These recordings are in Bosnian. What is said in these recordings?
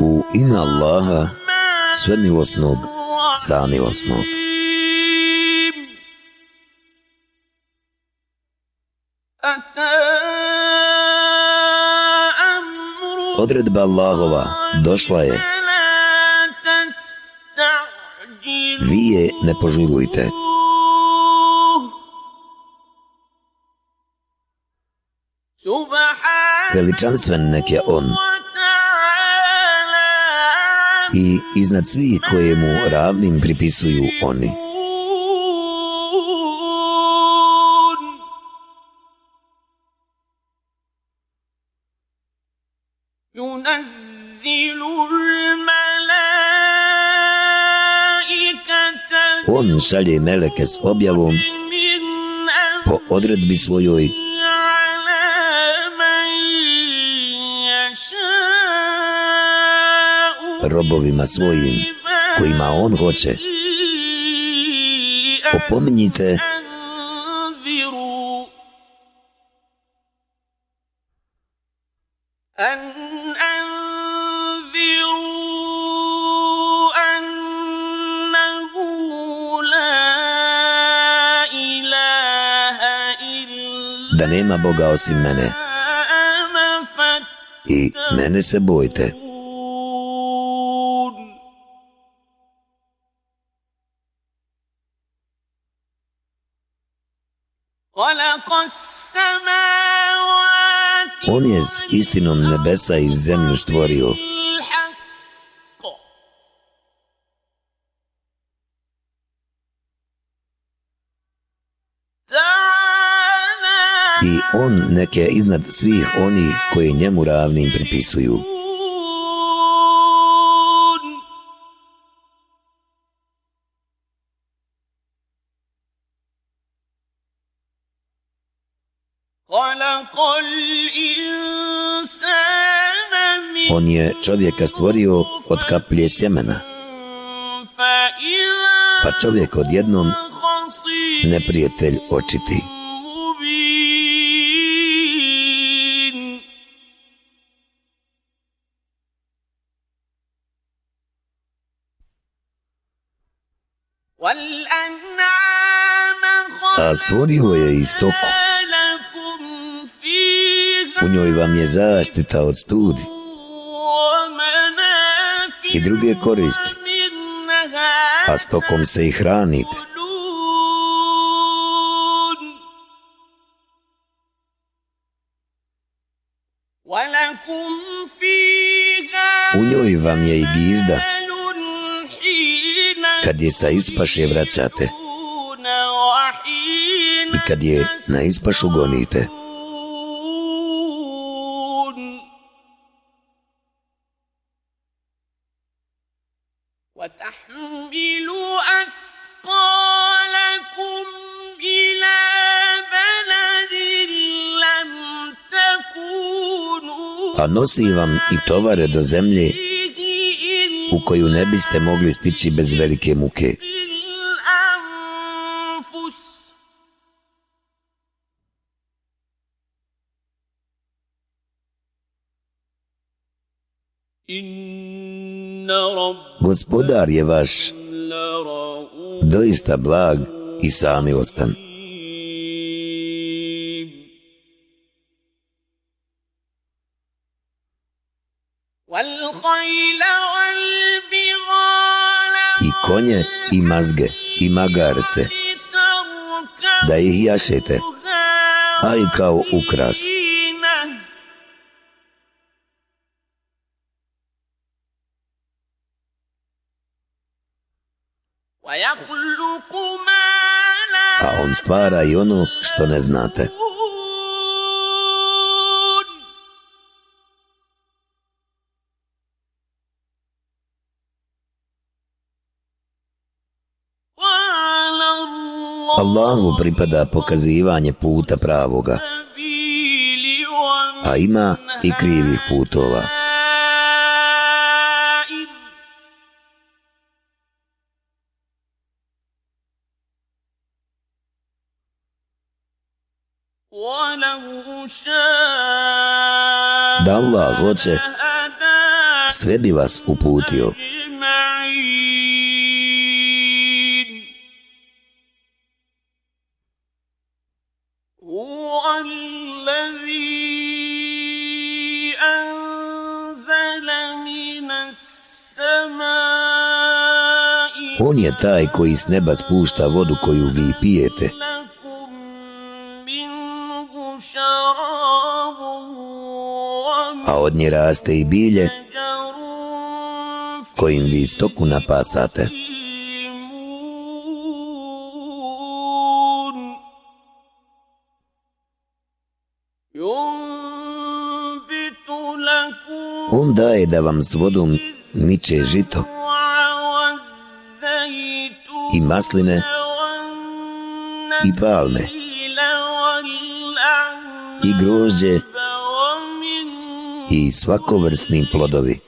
U ime Allaha, sve milosnog, samilosnog. Odredba Allahova došla je. Vi je ne požurujte. Veličanstven nek je on. I iznad svih koje mu ravnim pripisuju oni. On šalje meleke s objavom po odredbi svojoj robovima svojim kojima on hoće. Opominjite da nema Boga osim mene. I mene se bojte. On je s istinom nebesa i zemlju stvorio. I on neke iznad svih oni koji njemu ravnim pripisuju. Čovjeka stvorio od kaplje sjemena. Pa čovjek odjednom neprijatelj očiti. A stvorio je i stoku. U njoj vam je zaštita od studi i druge koristi, a stokom se i hranite. U njoj vam je i gizda, kad je sa ispaše vraćate i kad je na ispašu gonite. Nosi vam i tovare do zemlje u koju ne biste mogli stići bez velike muke. Gospodar je vaš doista blag i samilostan. I konje i mazge i magarce da ih jašete, a i kao ukras. A on stvara i ono što ne znate. Allahu pripada pokazivanje puta pravoga, a ima i krivih putova. Da Allah hoće, sve bi vas uputio. On je taj koji s neba spušta vodu koju vi pijete. A od nje raste i bilje kojim vi stoku napasate. On daje da vam s vodom niče žito i masline i palme i grožđe i svakovrsni plodovi.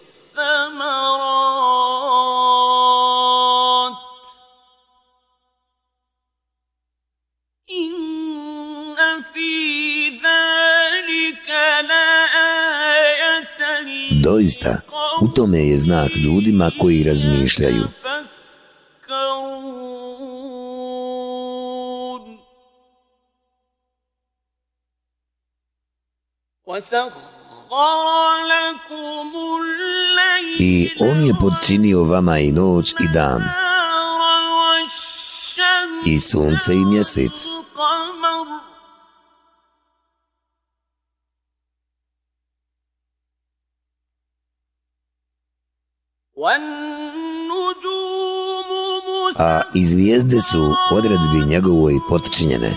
Doista, tome je znak ljudima koji razmišljaju. I on je podčinio vama i noć i dan, i sunce i mjesec. I zvijezde su odredbi njegovoj potčinjene.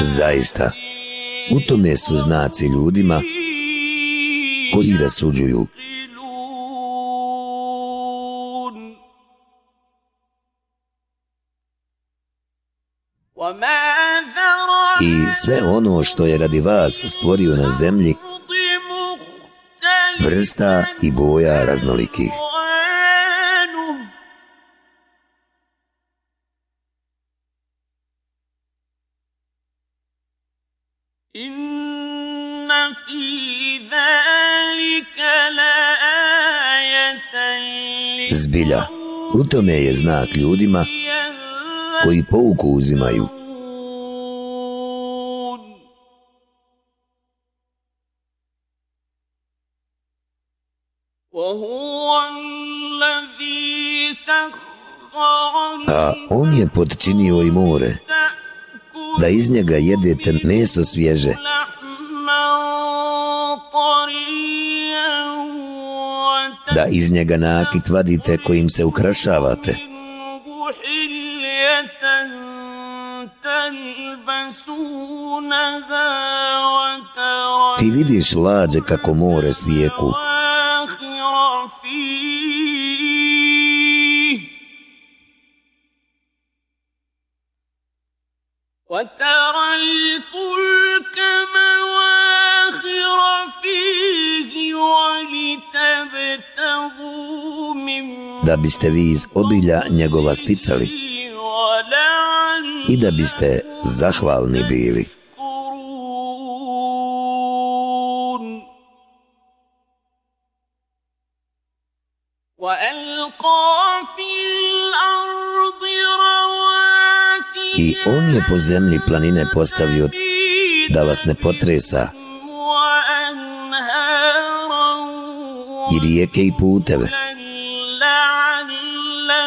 Zaista, u tome su znaci ljudima koji rasuđuju. Sve ono što je radi vas stvorio na zemlji, vrsta i boja raznolikih. Zbilja, u tome je znak ljudima koji pouku uzimaju. A on je podčinio i more, da iz njega jedete meso svježe, da iz njega nakit vadite kojim se ukrašavate. Ti vidiš lađe kako more sjeku. وترى الفلك مواخر فيه ولتبتغوا من da biste vi iz obilja njegova sticali i da biste zahvalni bili. I on je po zemlji planine postavio da vas ne potresa i rijeke i puteve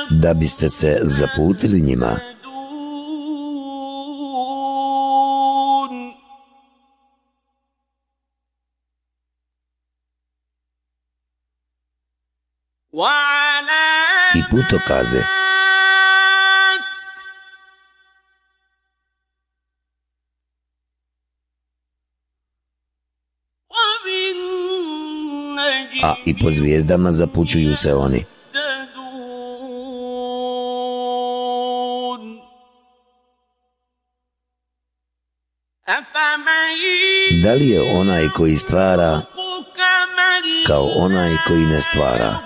da biste se zaputili njima. I putokaze. i po zvijezdama zapućuju se oni. Da li je onaj koji stvara kao onaj koji ne stvara?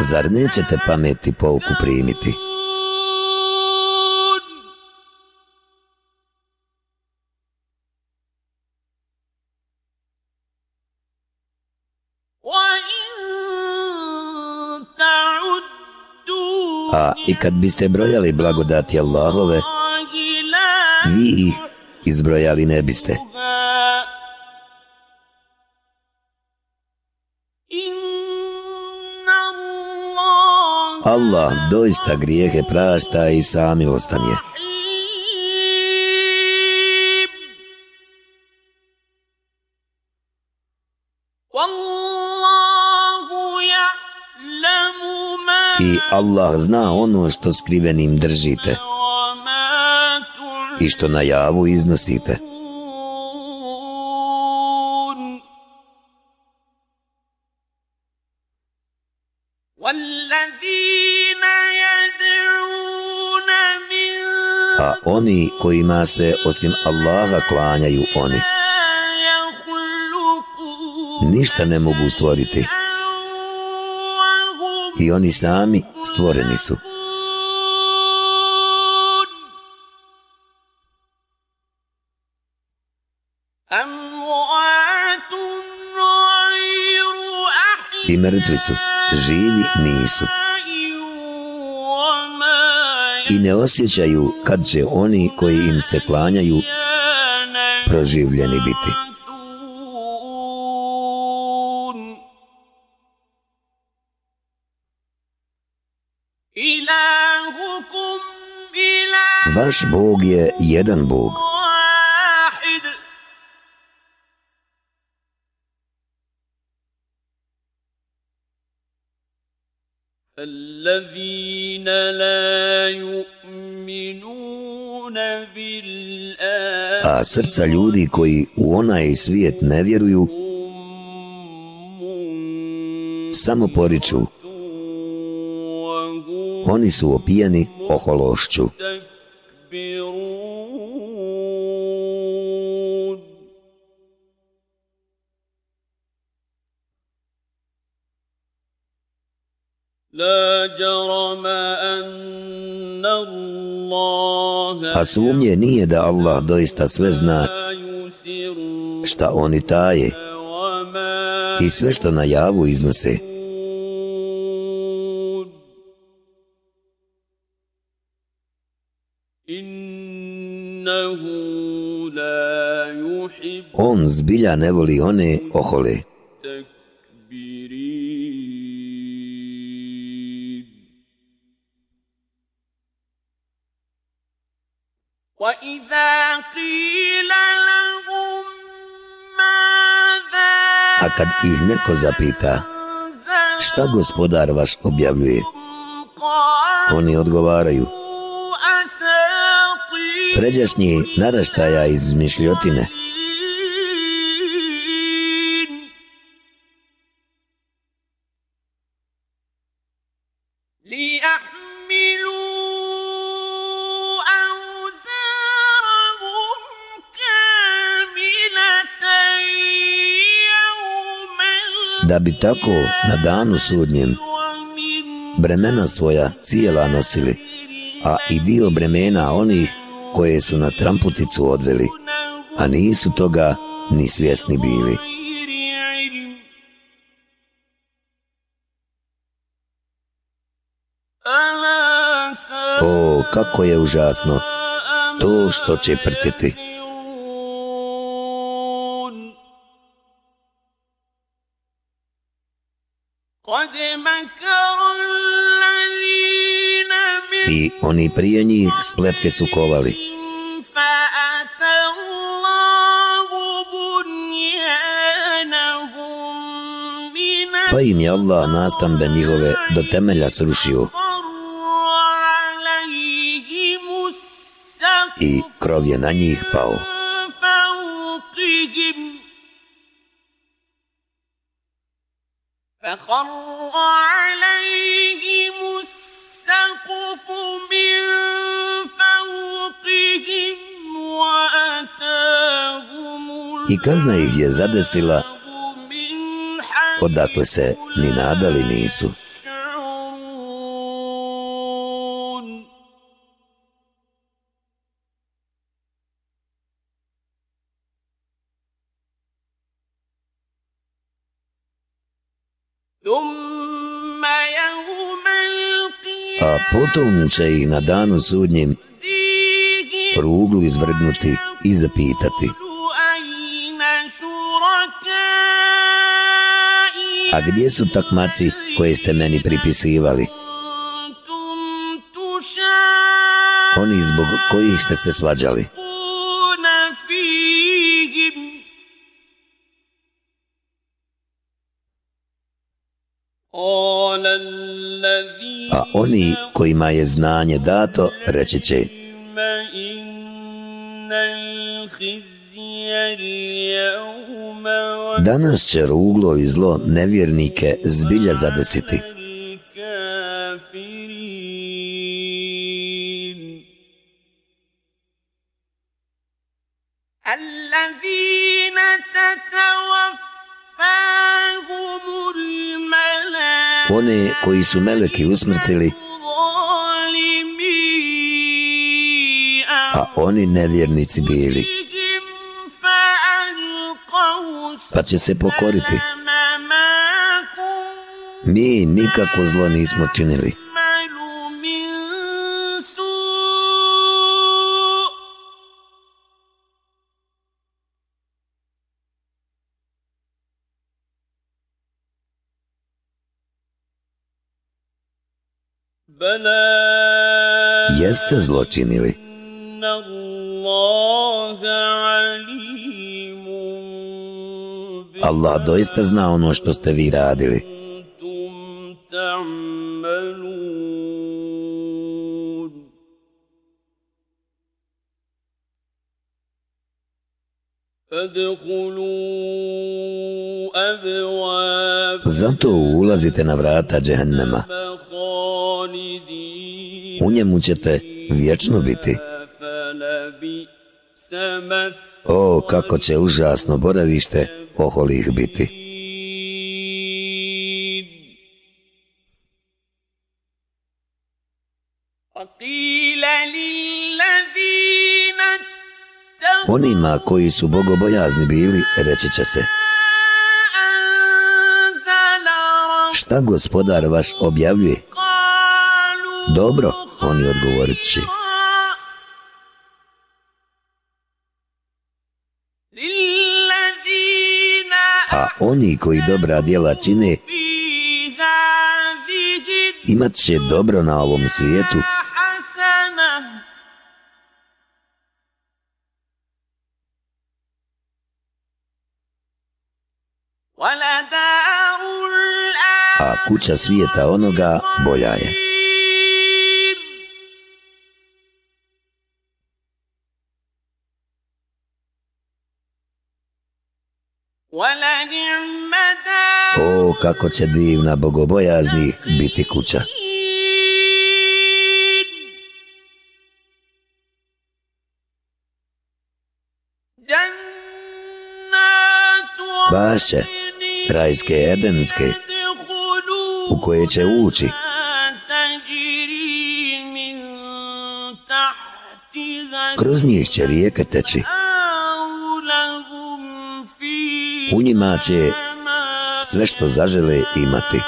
Zar nećete pameti polku primiti? I kad biste brojali blagodati Allahove, vi ih izbrojali ne biste. Allah doista grijehe prašta i samilostan je. I Allah zna ono što skrivenim držite i što na javu iznosite. A oni kojima se osim Allaha klanjaju oni, ništa ne mogu stvoriti. I oni sami stvoreni su. I mrtvi su, živi nisu. I ne osjećaju kad će oni koji im se klanjaju proživljeni biti. Vaš Bog je jedan Bog. A srca ljudi koji u onaj svijet ne vjeruju, samo poriču. Oni su opijeni ohološću. A sumnje nije da Allah doista sve zna šta oni taje i sve što na javu iznose. On zbilja ne voli one ohole. Ih neko zapita šta gospodar vaš objavljuje, oni odgovaraju pređašnji naraštaja iz mišljotine. Bi tako na danu sudnjem bremena svoja cijela nosili, a i dio bremena onih koje su na stramputicu odveli, a nisu toga ni svjesni bili. O, kako je užasno to što će prtiti. I oni prije njih spletke su kovali. Pa im je Allah nastambe njihove do temelja srušio. I krov je na njih pao. I kazna ih je zadesila odakle se ni nadali nisu. Potom će ih na danu sudnjem ruglu izvrgnuti i zapitati. A gdje su takmaci koje ste meni pripisivali? Oni zbog kojih ste se svađali? A oni kojima je znanje dato, reći će Danas će ruglo i zlo nevjernike zbilja zadesiti. One koji su meleki usmrtili, a oni nevjernici bili. Pa će se pokoriti. Mi nikako zlo nismo činili. Jeste zločinili. Allah doista zna ono što ste vi radili. Zato ulazite na vrata džehennema. U njemu ćete vječno biti. O, kako će užasno boravište oholih biti. Onima koji su bogobojazni bili, reći će se. Šta gospodar vaš objavljuje? Dobro, oni odgovorit će. A oni koji dobra djela čine, imat će dobro na ovom svijetu, a kuća svijeta onoga bolja je. O, kako će divna bogobojazni biti kuća. Baš će, rajske edenske, u koje će ući. Kroz njih će rijeke teći. U njima će sve što zažele imati.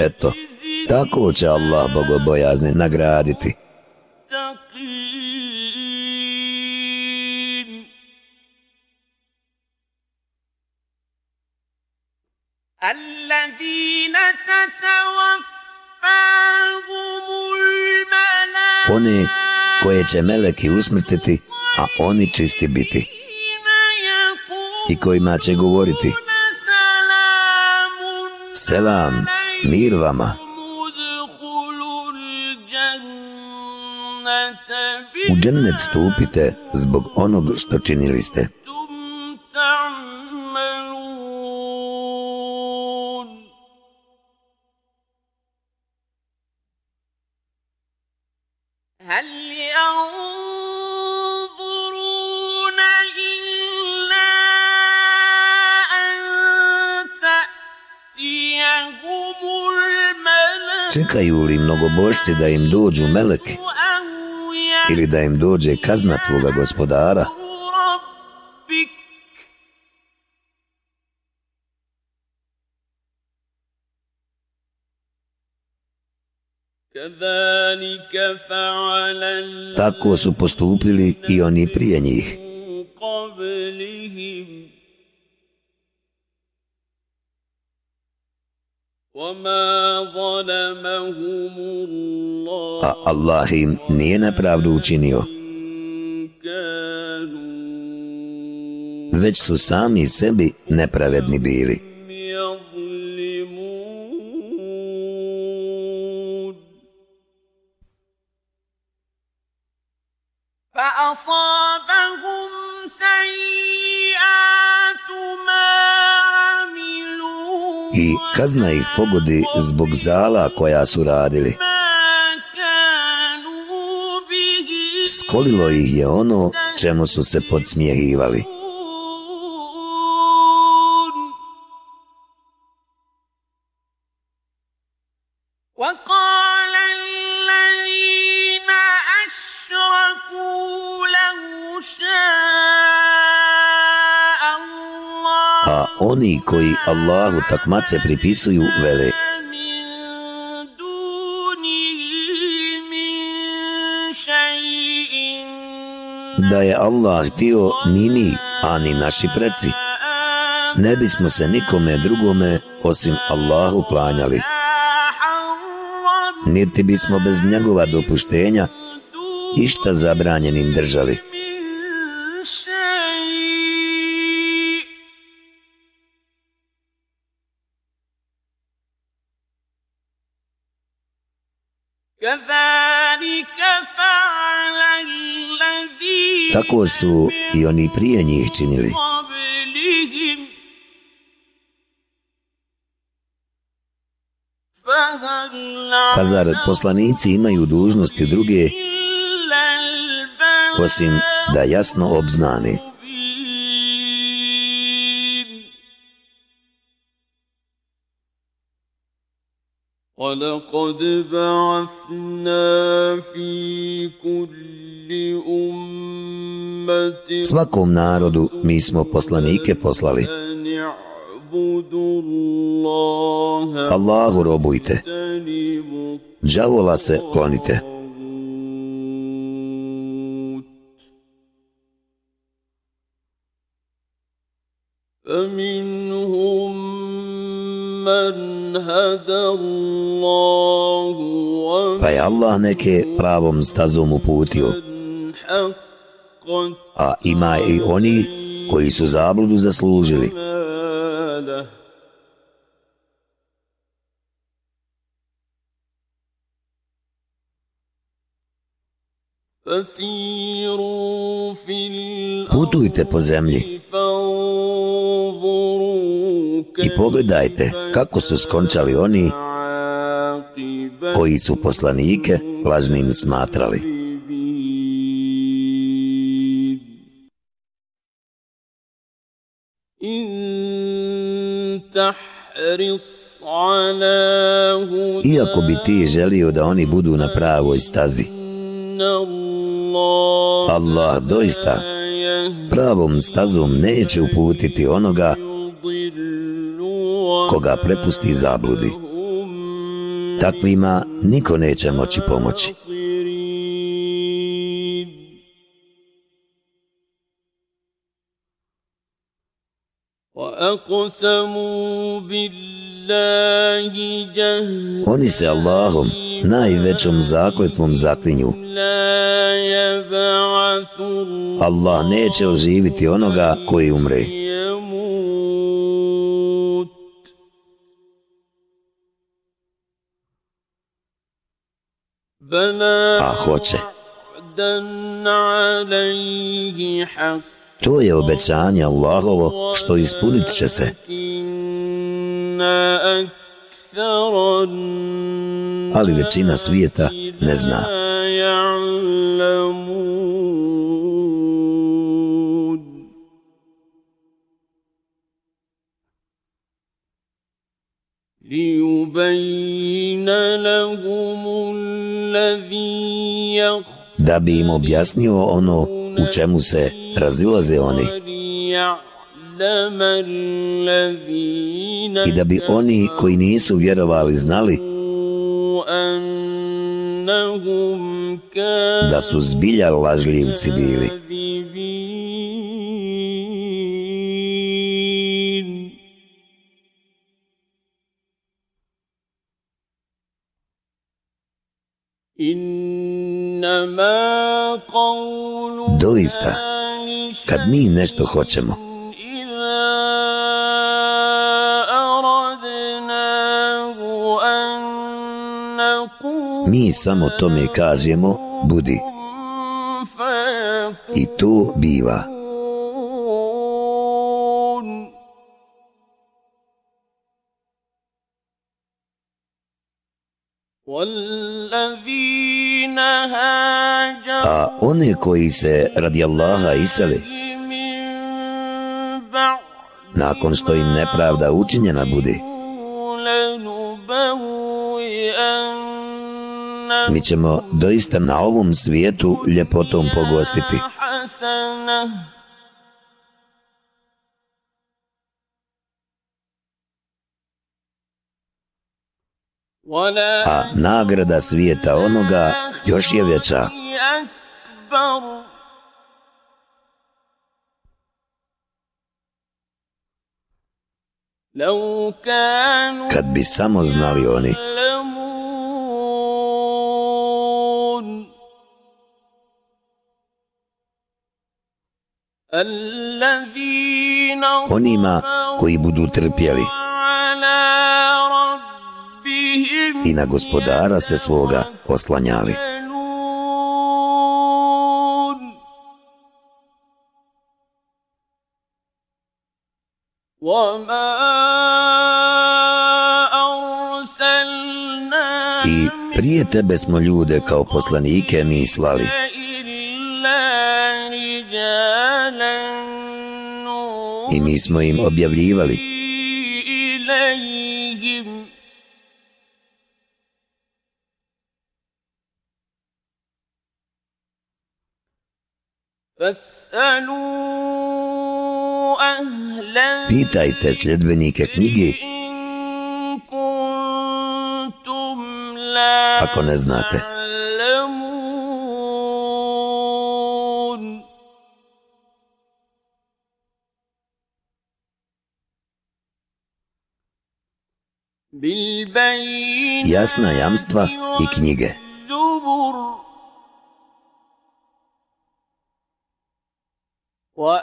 Eto, tako će Allah bogobojazne nagraditi. One koje će meleki usmrtiti, a oni čisti biti. I kojima će govoriti Selam, mir vama. U džennet stupite zbog onog što činili ste. Čekaju li mnogobožci da im dođu meleki ili da im dođe kazna tvoga gospodara? Tako su postupili i oni prije njih. A Allah im nije nepravdu učinio. Već su sami sebi nepravedni bili. I kazna ih pogodi zbog zala koja su radili. Skolilo ih je ono čemu su se a oni koji Allahu takmace pripisuju vele da je Allah htio ni mi, a ni naši preci. Ne bismo se nikome drugome osim Allahu klanjali. Niti bismo bez njegova dopuštenja išta zabranjenim držali. Su i oni prije njih činili. Pa zar poslanici imaju dužnosti druge osim da jasno obznane? ولقد بعثنا في كل أمة Svakom narodu mi smo poslanike poslali. Allahu robujte. Džavola se klonite. Pa je Allah neke pravom stazom uputio. A ima i oni koji su zabludu zaslužili. Putujte po zemlji i pogledajte kako su skončali oni koji su poslanike lažnim smatrali. Iako bi ti želio da oni budu na pravoj stazi, Allah doista pravom stazom neće uputiti onoga koga prepusti zabludi. Takvima niko neće moći pomoći. Oni se Allahom najvećom zakletvom zaklinju. Allah neće oživiti onoga koji umre. A hoće. To je obećanje Allahovo što ispunit će se. Ali većina svijeta ne zna. Da bi im objasnio ono u čemu se razilaze oni i da bi oni koji nisu vjerovali znali da su zbilja lažljivci bili. Doista, kad mi nešto hoćemo, mi samo tome kažemo, budi. I to biva. A one koji se radi Allaha isele, nakon što im nepravda učinjena bude, mi ćemo doista na ovom svijetu ljepotom pogostiti. A nagrada svijeta onoga još je veća. Kad bi samo znali oni onima koji budu trpjeli i na gospodara se svoga oslanjali. I prije tebe smo ljude kao poslanike mislali. I mi smo im objavljivali. Pitajte sljedbenike knjige ako ne znate. Jasna jamstva i knjige. A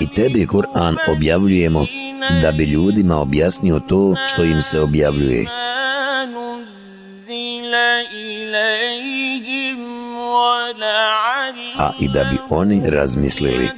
i tebi Kur'an objavljujemo da bi ljudima objasnio to što im se objavljuje. A i da bi oni razmislili.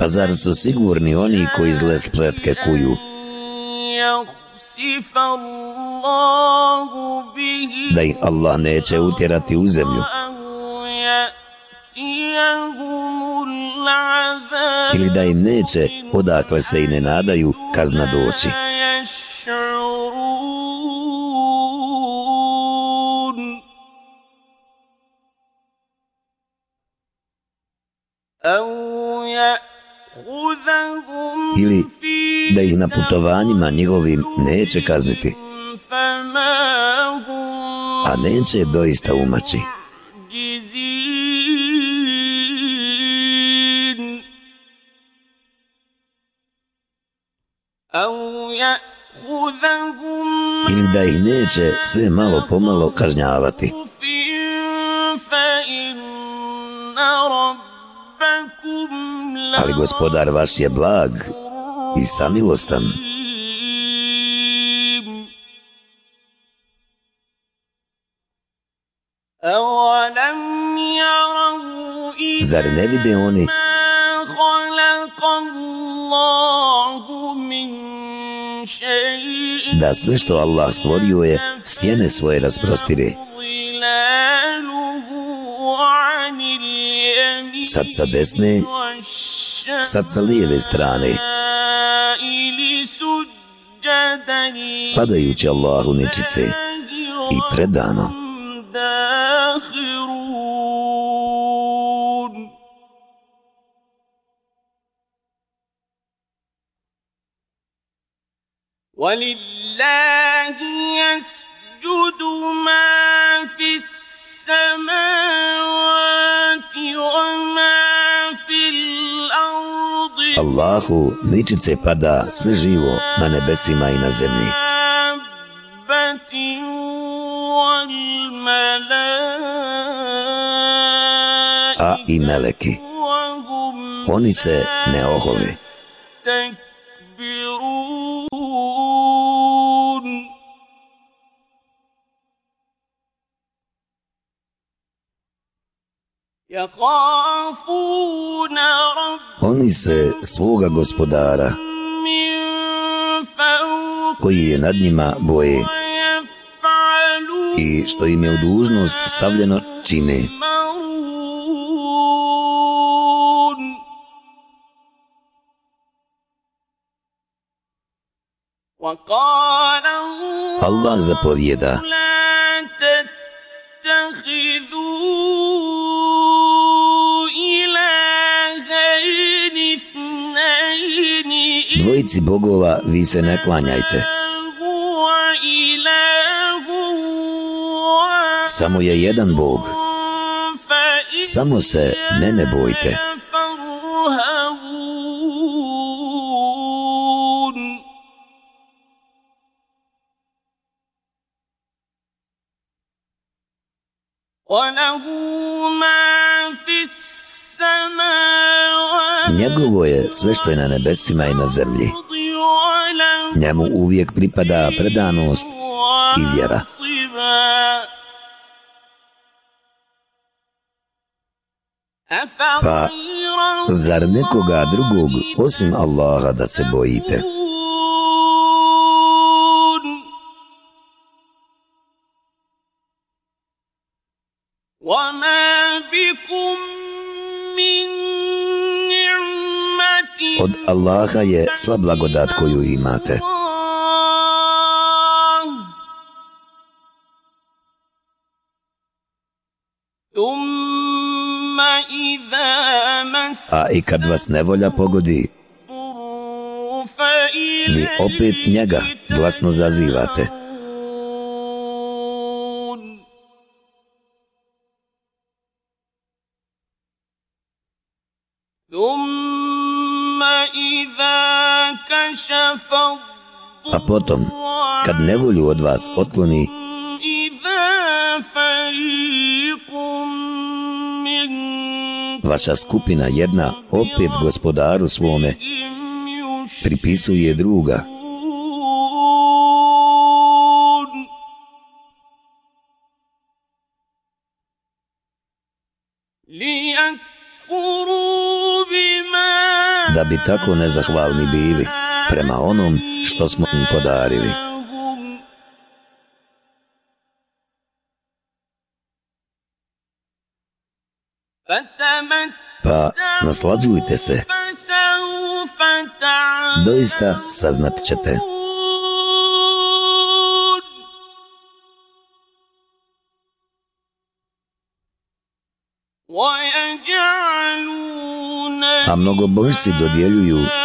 A zar su sigurni oni koji zle spletke kuju? Da ih Allah neće utjerati u zemlju. Ili da im neće, odakle se i ne nadaju, kazna doći. Ili da ih na putovanjima njegovim neće kazniti, a neće doista umaći. Ili da ih neće sve malo pomalo kažnjavati. Ali gospodar vaš je blag i samilostan. Zar ne vide oni da sve što Allah stvorio je sjene svoje rasprostire. Sad sa desne, sad sa lijeve strane. Padajući Allahu nečice i predano. ولله يسجد ما في السماوات وما في الأرض Allahu ničice pada sve živo na nebesima i na zemlji. A i meleki. Oni se ne ohole. Oni se svoga gospodara koji je nad njima boje i što im je u dužnost stavljeno čine. Allah zapovjeda dvojici bogova vi se ne klanjajte. Samo je jedan bog. Samo se mene bojte. Njegovo je sve što je na nebesima i na zemlji. Njemu uvijek pripada predanost i vjera. Pa, zar nekoga drugog osim Allaha da se bojite? Od Allaha je sva blagodat koju imate. A i kad vas nevolja pogodi, vi opet njega glasno zazivate. A potom, kad nevolju od vas otkloni, vaša skupina jedna opet gospodaru svome pripisuje druga. Da bi tako nezahvalni bili prema onom što smo im podarili. Pa naslađujte se. Doista saznat ćete. A mnogo božci dodjeljuju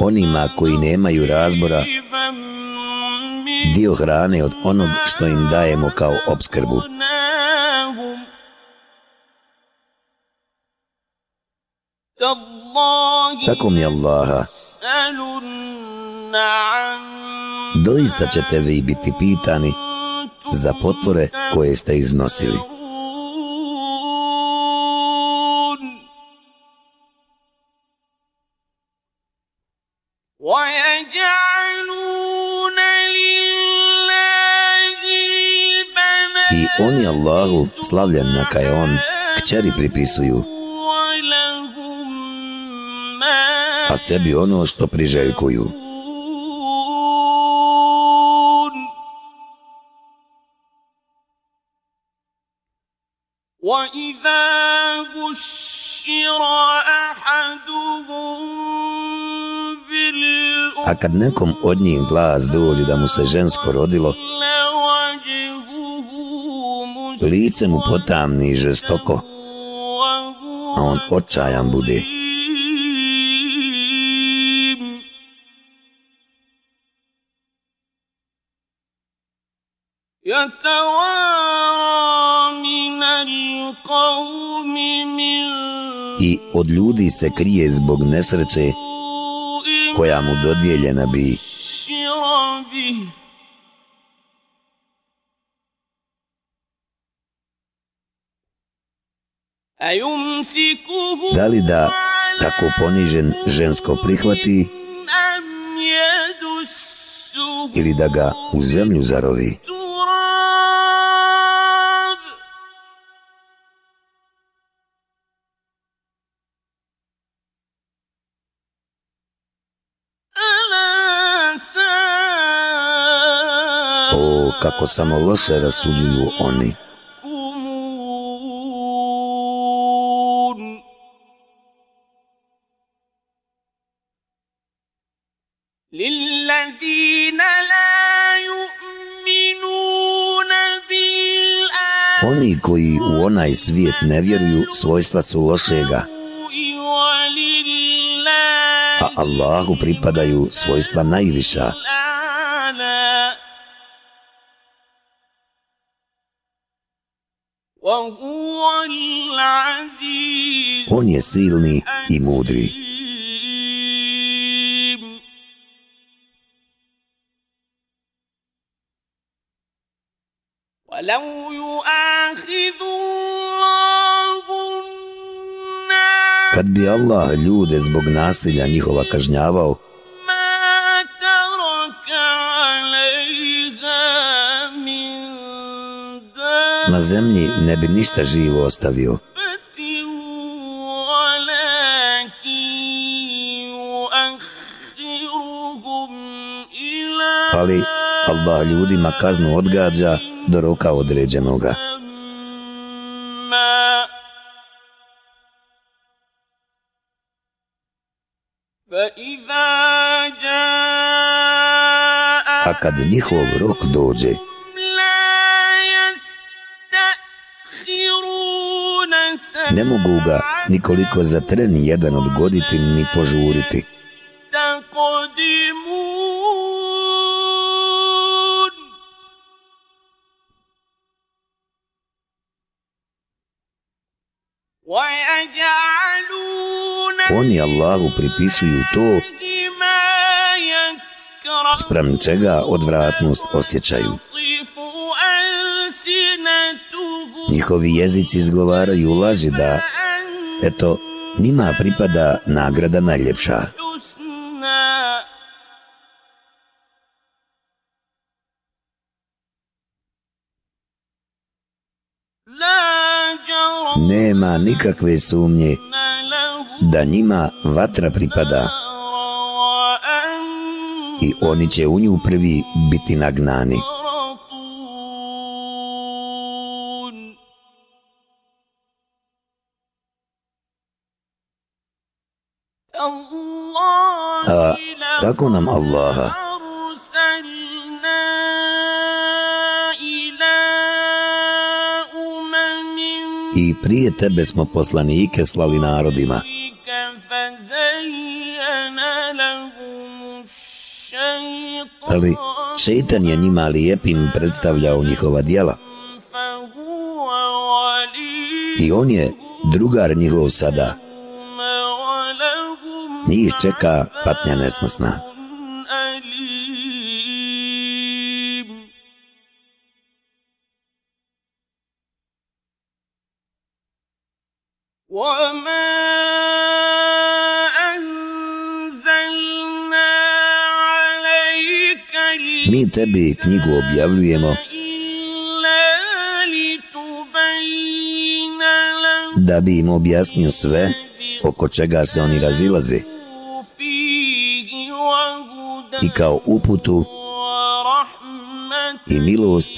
onima koji nemaju razbora dio hrane od onog što im dajemo kao obskrbu. Tako mi Allaha, doista ćete vi biti pitani za potpore koje ste iznosili. I oni Allahu slavljen neka je on kćeri pripisuju, a sebi ono što priželjkuju. A kad nekom od njih glas dođe da mu se žensko rodilo, lice mu potamni žestoko, a on očajan bude. I od ljudi se krije zbog nesreće koja mu dodijeljena bi. Da li da tako ponižen žensko prihvati ili da ga u zemlju zarovi? Kako samo loše rasuđuju oni. Oni koji u onaj svijet ne vjeruju, svojstva su lošega. A Allahu pripadaju svojstva najviša. On je silni i mudri. Kad bi Allah ljude zbog nasilja njihova kažnjavao, na zemlji ne bi ništa živo ostavio. Ali Allah ljudima kaznu odgađa do roka određenoga. A kad njihov rok dođe, ne mogu ga nikoliko za tren jedan odgoditi ni požuriti. Oni Allahu pripisuju to sprem čega odvratnost osjećaju. Njihovi jezici izgovaraju laži da, eto, njima pripada nagrada najljepša. Nema nikakve sumnje da njima vatra pripada i oni će u nju prvi biti nagnani. Tako nam Allaha i prije tebe smo poslanike slali narodima. Ali šeitan je njima lijepim predstavljao njihova dijela. I on je drugar njihov sada. Njih čeka patnja nesnosna. Mi tebi knjigu objavljujemo da bi im objasnio sve oko čega se oni razilaze i kao uputu i milost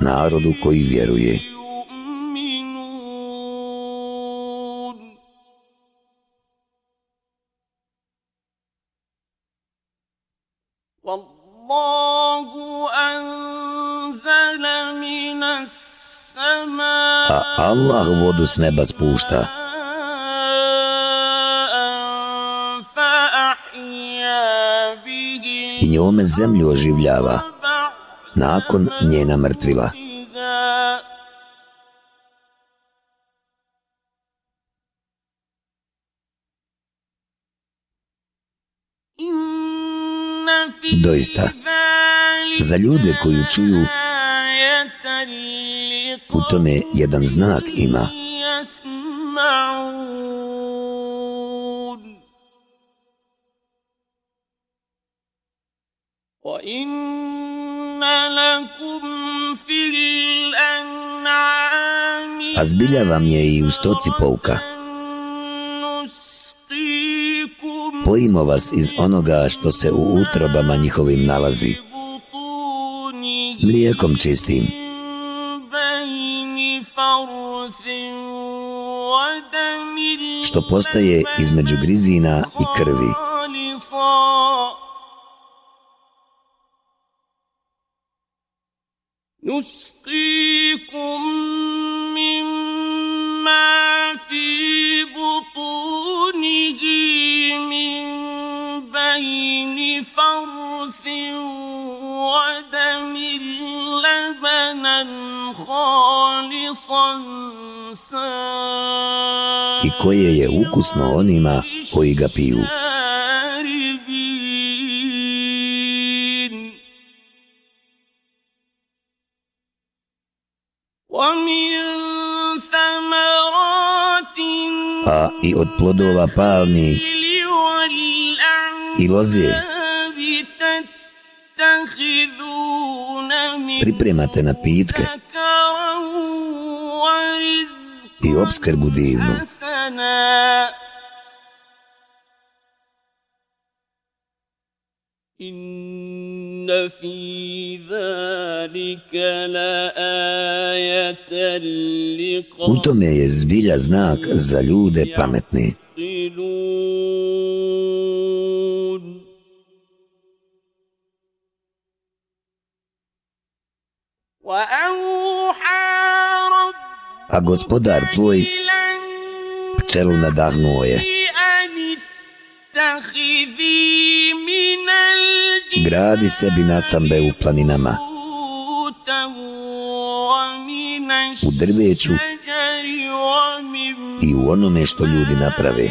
narodu koji vjeruje. A Allah vodu s neba spušta. I njome zemlju oživljava nakon njena mrtvila. Doista, za ljude koju čuju, u tome jedan znak ima. A zbilja vam je i u stoci pouka. Pojimo vas iz onoga što se u utrobama njihovim nalazi. Mlijekom čistim. Što postaje između grizina i krvi. نسقيكم مما في بطونه من بين فرث ودم لبنا خالصا i koje je ukusno onima koji ga piju. A i od plodova palni i loze pripremate napitke i obskrbu divnu. U tome je zbilja znak za ljude pametni. A gospodar tvoj pčelu nadahnuo je. Gradi sebi nastambe u planinama, u drveću i u onome što ljudi naprave.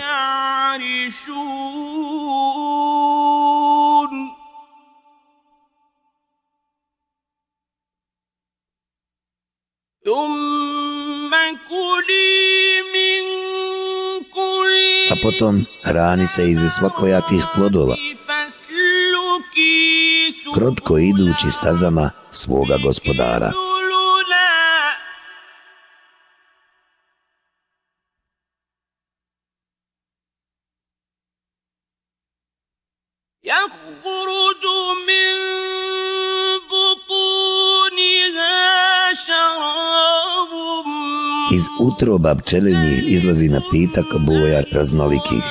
Životom, hrani se iz svakojakih plodova krotko idući stazama svoga gospodara. Utroba pčelinjih izlazi napitak boja raznolikih.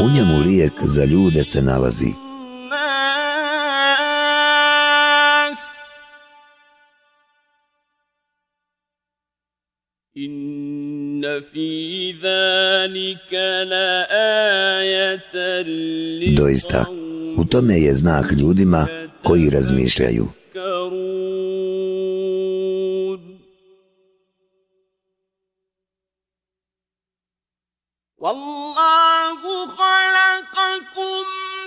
U njemu lijek za ljude se nalazi. Doista, u tome je znak ljudima koji razmišljaju.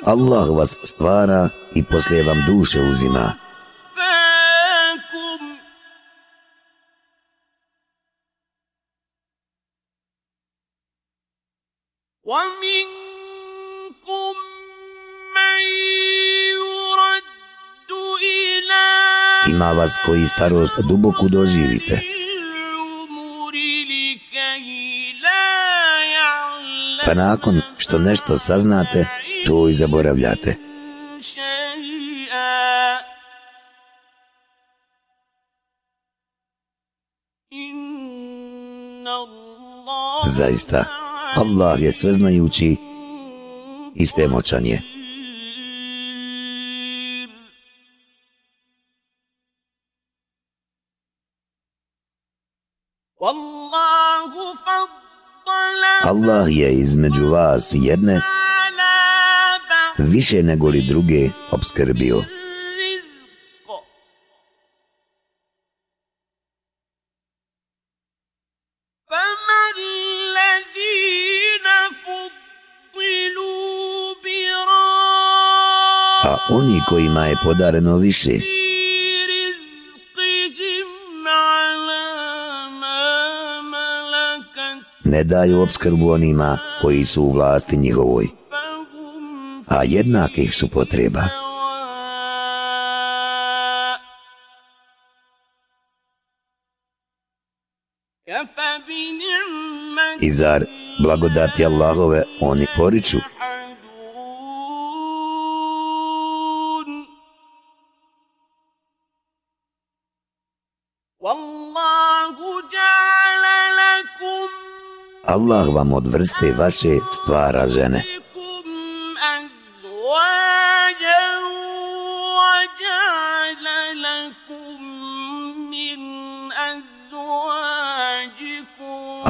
Allah vas stvara i poslije vam duše uzima. Ima vas koji starost duboko doživite. Pa nakon što nešto saznate, to i zaboravljate. Zaista, Allah je sveznajući i svemoćan je. Allah je između vas jedne više nego li druge obskrbio. A oni kojima je podareno više, ne daju obskrbu onima koji su u vlasti njihovoj, a jednakih su potreba. I zar blagodati Allahove oni poriču? Allah vam od vrste vaše stvara žene.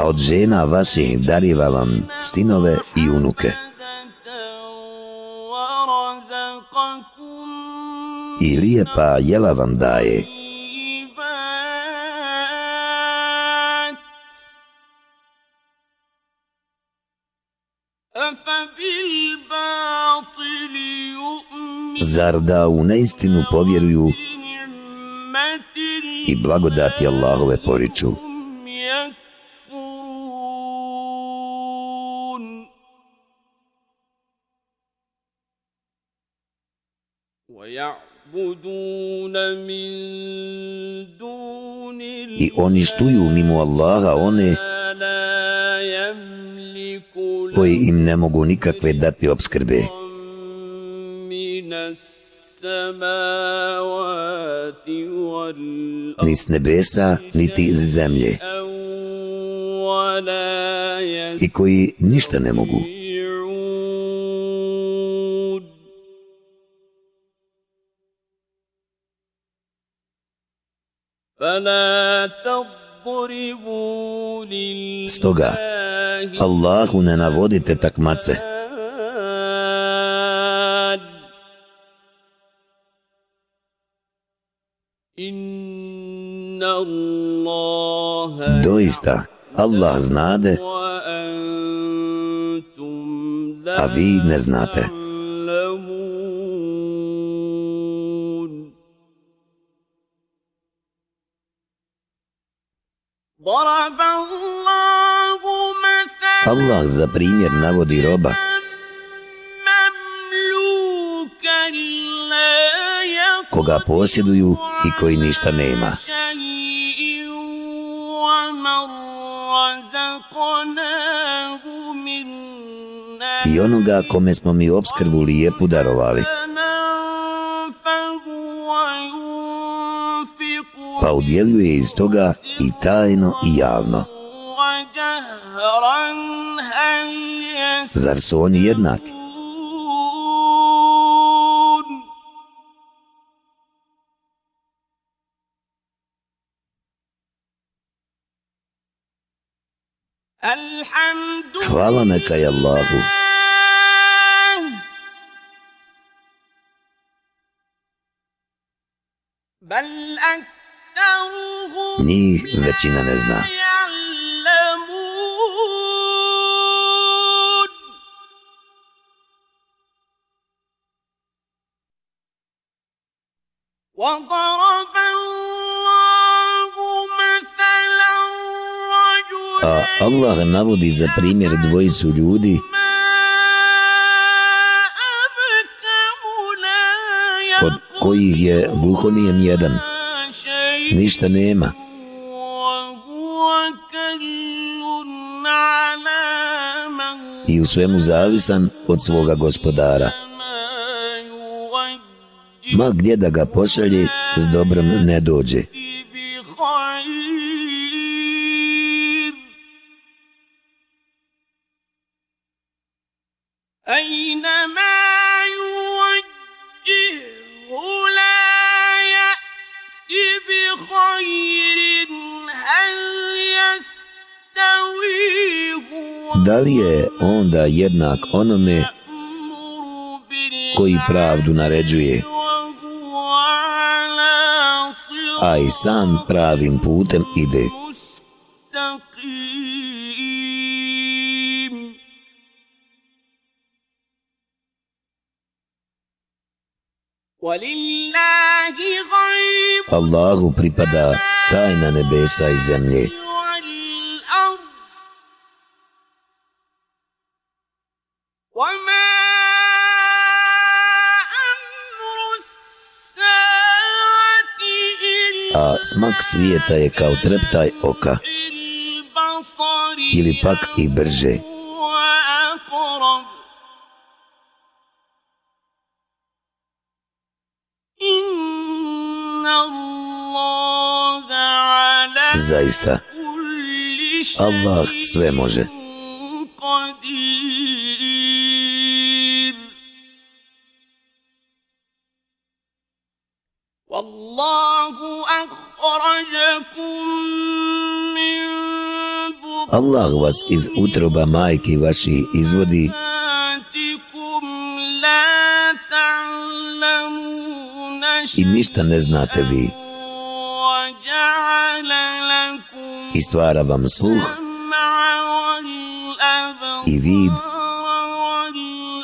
Od žena vaših dariva vam sinove i unuke. I lijepa jela vam daje. Zar da u neistinu povjeruju i blagodati Allahove poriču? I oni štuju mimo Allaha one koji im ne mogu nikakve dati obskrbe. Ni s nebesa, niti iz zemlje. I koji ništa ne mogu. Stoga, Allahu ne navodite takmace. Doista, Allah znade, a vi ne znate. Allah za primjer navodi roba koga posjeduju i koji ništa nema. I onoga kome smo mi obskrbu lijepu darovali. Pa udjeljuje iz toga i tajno i javno. Zar su oni jednaki? Hvala neka je Allahu. Njih većina ne zna. A Allah navodi za primjer dvojicu ljudi od kojih je gluhonijem jedan. ništa nema. I u svemu zavisan od svoga gospodara. Ma gdje da ga pošalje, s dobrom ne dođe. Da li je onda jednak onome koji pravdu naređuje, a i sam pravim putem ide? Allahu pripada tajna nebesa i zemlje. A smak svijeta je kao treptaj oka ili pak i brže. Zaista, Allah sve može. Allah vas iz utroba majke vaši izvodi i ništa ne znate vi. I stvara vam sluh i vid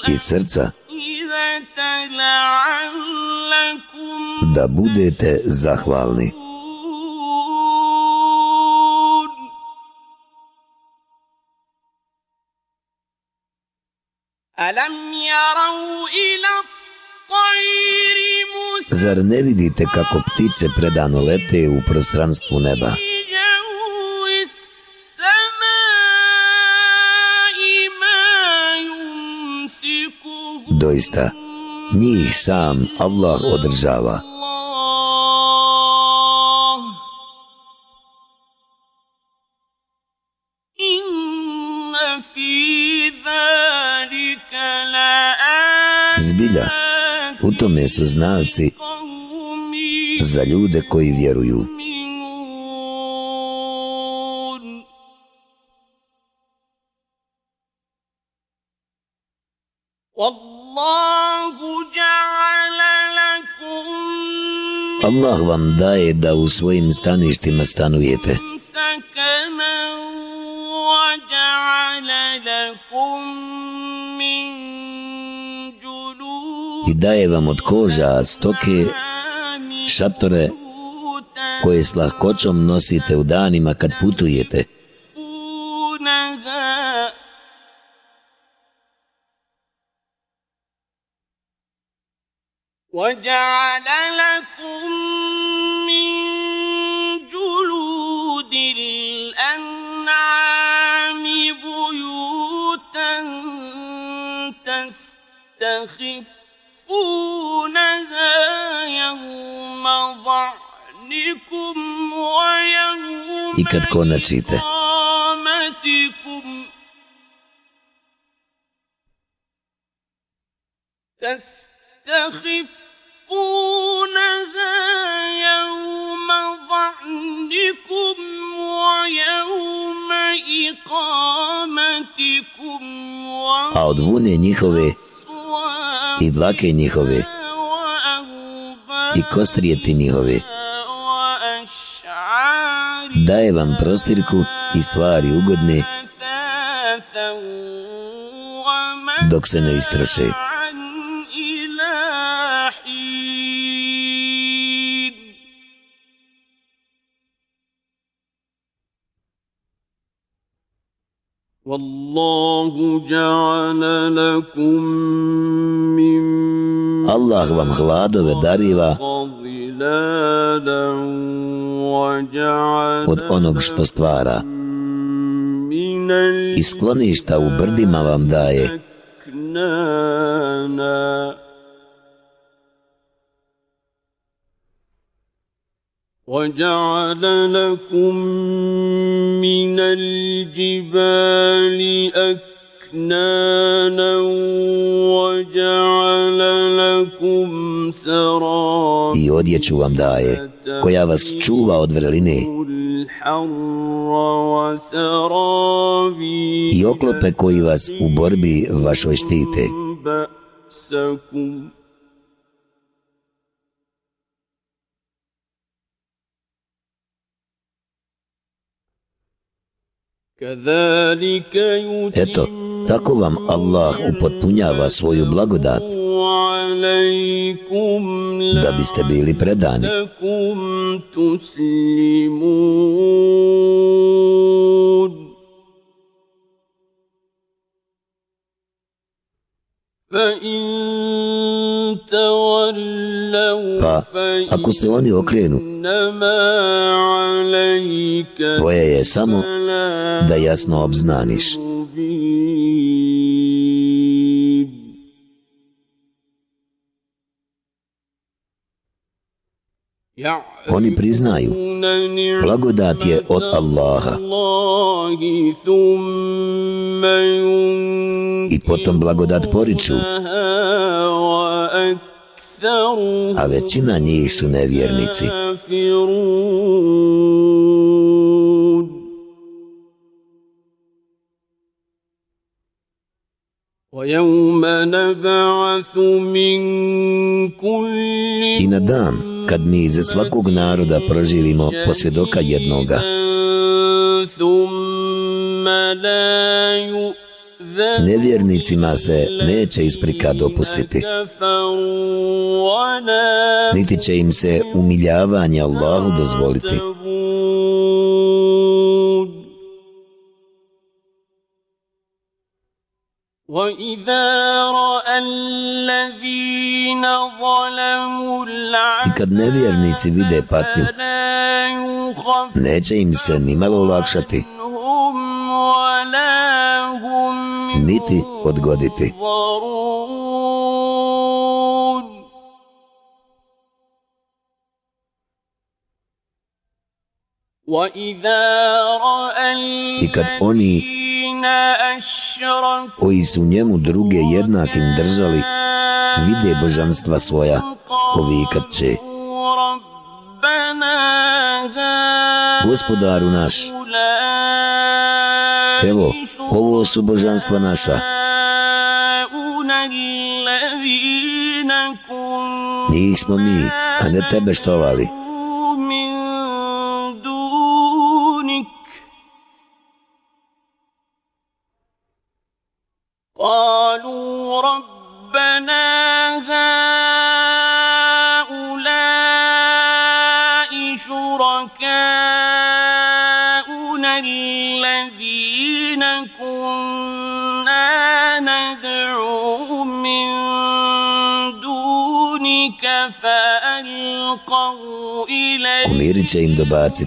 i srca da budete zahvalni. Zar ne vidite kako ptice predano lete u prostranstvu neba? Doista, njih sam Allah održava. Zbilja, u tome su znaci za ljude koji vjeruju. Allah vam daje da u svojim staništima stanujete. i daje vam od koža stoke šatore koje s lahkoćom nosite u danima kad putujete. Kad konačite. A od vune njihove i dlake njihove i kostrijeti njihove daje vam prostirku i stvari ugodne dok se ne istroše. Allah vam hladove dariva od onog što stvara i skloništa u brdima vam daje وجعل لكم من الجبال أكنانا وجعل لكم سرابيل I odjeću vam daje, koja vas čuva od vrline. I oklope koji vas u borbi vašoj štite. Eto, tako vam Allah upotpunjava svoju blagodat da biste bili predani. Pa, ako se oni okrenu, tvoje je samo da jasno obznaniš. Oni priznaju, blagodat je od Allaha. I potom blagodat poriču. A većina njih su nevjernici. I na dan kad mi iz svakog naroda proživimo posvjedoka jednoga. Nevjernicima se neće isprika dopustiti. Niti će im se umiljavanje Allahu dozvoliti. I kad nevjernici vide patnju, neće im se ni malo olakšati, niti odgoditi. I kad oni koji su njemu druge jednakim držali, vide božanstva svoja, povikat će. Gospodaru naš, evo, ovo su božanstva naša. Njih smo mi, a ne tebe štovali. قالوا ربنا هؤلاء شركاؤنا الذين كنا ندعو من دونك فألقوا إليهم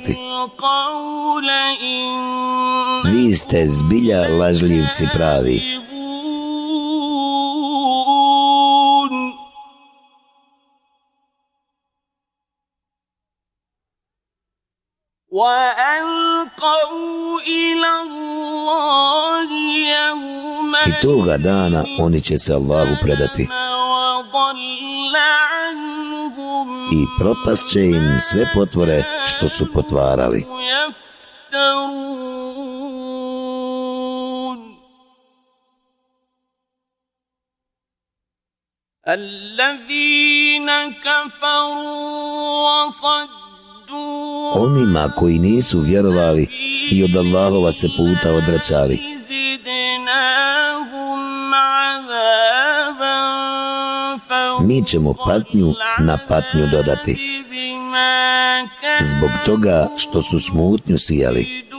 القول إن Vi ste zbilja lažljivci pravi. I toga dana oni će se Allahu predati. I propast će im sve potvore što su potvarali. الذين كفروا وصدوا onima koji nisu vjerovali i od Allahova se puta odvraćali. Mi ćemo patnju na patnju dodati. Zbog toga što su smutnju sijali.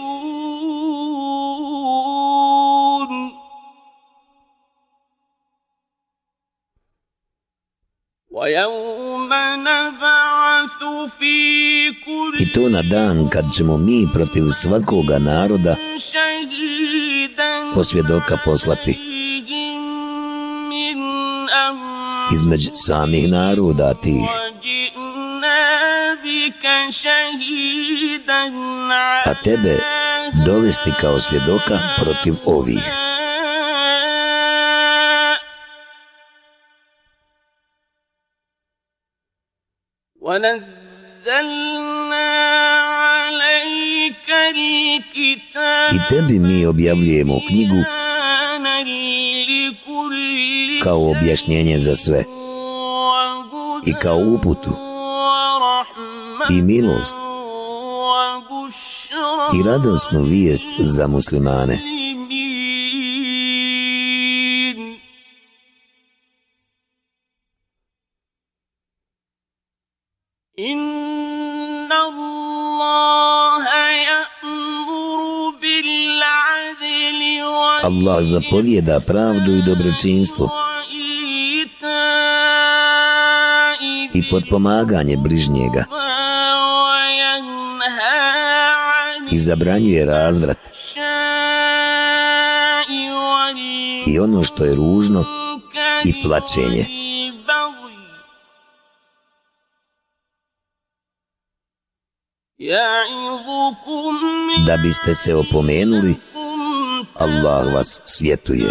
وَيَوْمَ نَبْعَثُ I to na dan kad ćemo mi protiv svakoga naroda posvjedoka poslati između samih naroda tih. A tebe dovesti kao svjedoka protiv ovih. I tebi mi objavljujemo knjigu kao objašnjenje za sve i kao uputu i milost i radosnu vijest za muslimane. Allah zapovjeda pravdu i dobročinstvo i podpomaganje bližnjega i zabranjuje razvrat i ono što je ružno i plaćenje. Da biste se opomenuli, Allah vas svjetuje.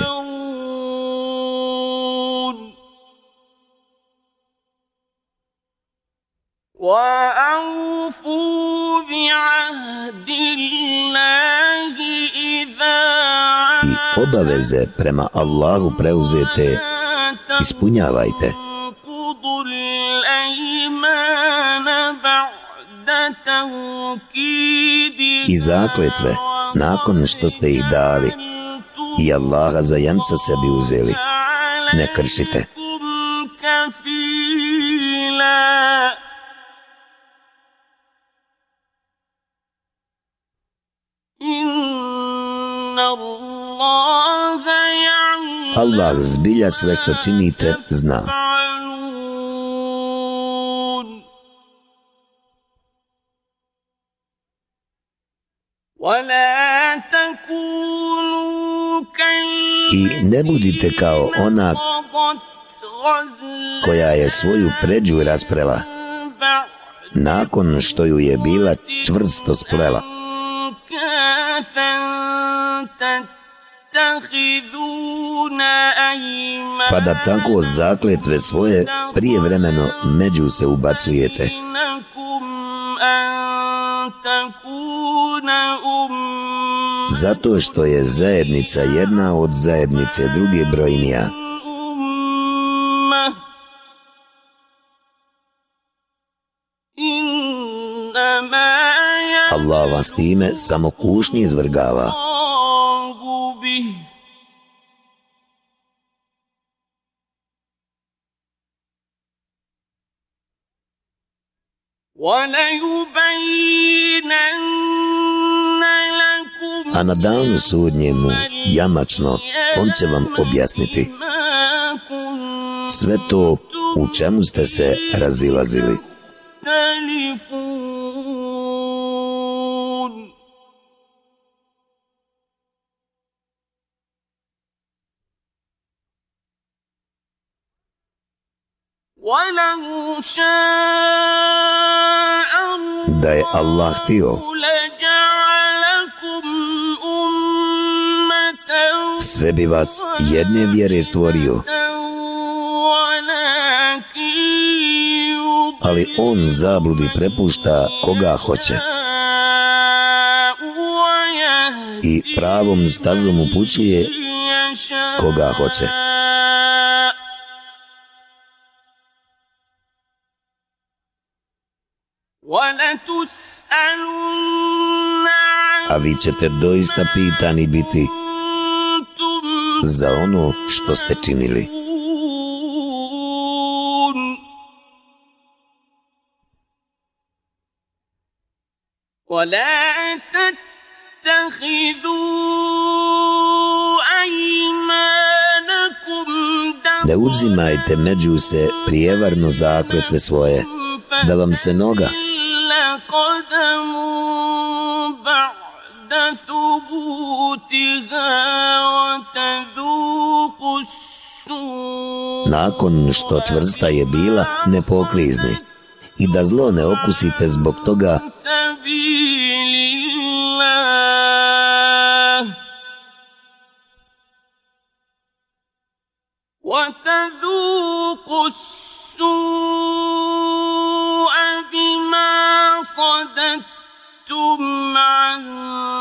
I obaveze prema Allahu preuzete ispunjavajte. I zakletve nakon što ste ih dali i Allaha za jamca sebi uzeli, ne kršite. Allah zbilja sve što činite zna. I ne budite kao ona koja je svoju pređu rasprela nakon što ju je bila čvrsto splela. Pa da tako zakletve svoje prije vremeno među se ubacujete. Zato što je zajednica jedna od zajednice druge brojnija. Allah vas time samo kušnji izvrgava. A na danu sudnjemu, jamačno, on će vam objasniti sve to u čemu ste se razilazili. Da je Allah htio sve bi vas jedne vjere stvorio. ali on zabludi prepušta koga hoće. i pravom stazom upućuje koga hoće A vi ćete doista pitani biti za ono što ste činili. Ne uzimajte među se prijevarno zakletve svoje da vam se noga nakon što čvrsta je bila ne poklizni i da zlo ne okusite zbog toga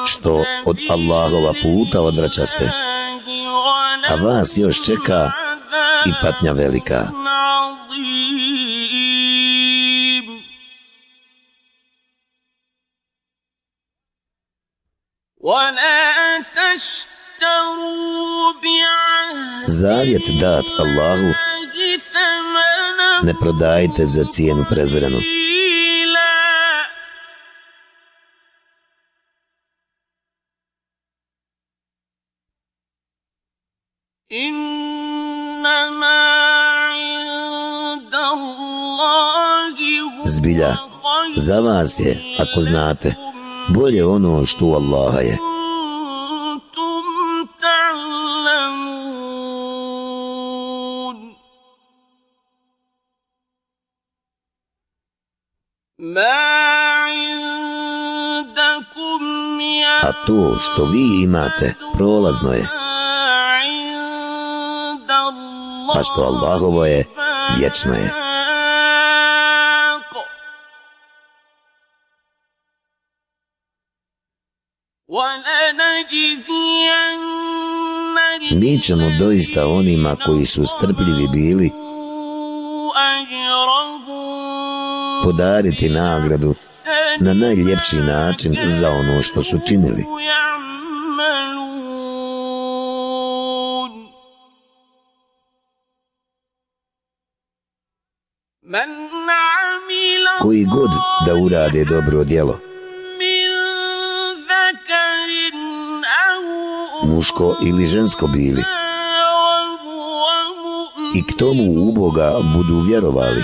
što od Allahova puta odračaste, a vas još čeka i patnja velika. Zavjet dat Allahu, ne prodajte za cijenu prezrenu. Zbilja, za vas je, ako znate, bolje ono što u Allaha je. A to što vi imate prolazno je. A što Allahovo je, vječno je. Mi ćemo doista onima koji su strpljivi bili podariti nagradu na najljepši način za ono što su činili. Koji god da urade dobro djelo, muško ili žensko bili, i k tomu u Boga budu vjerovali,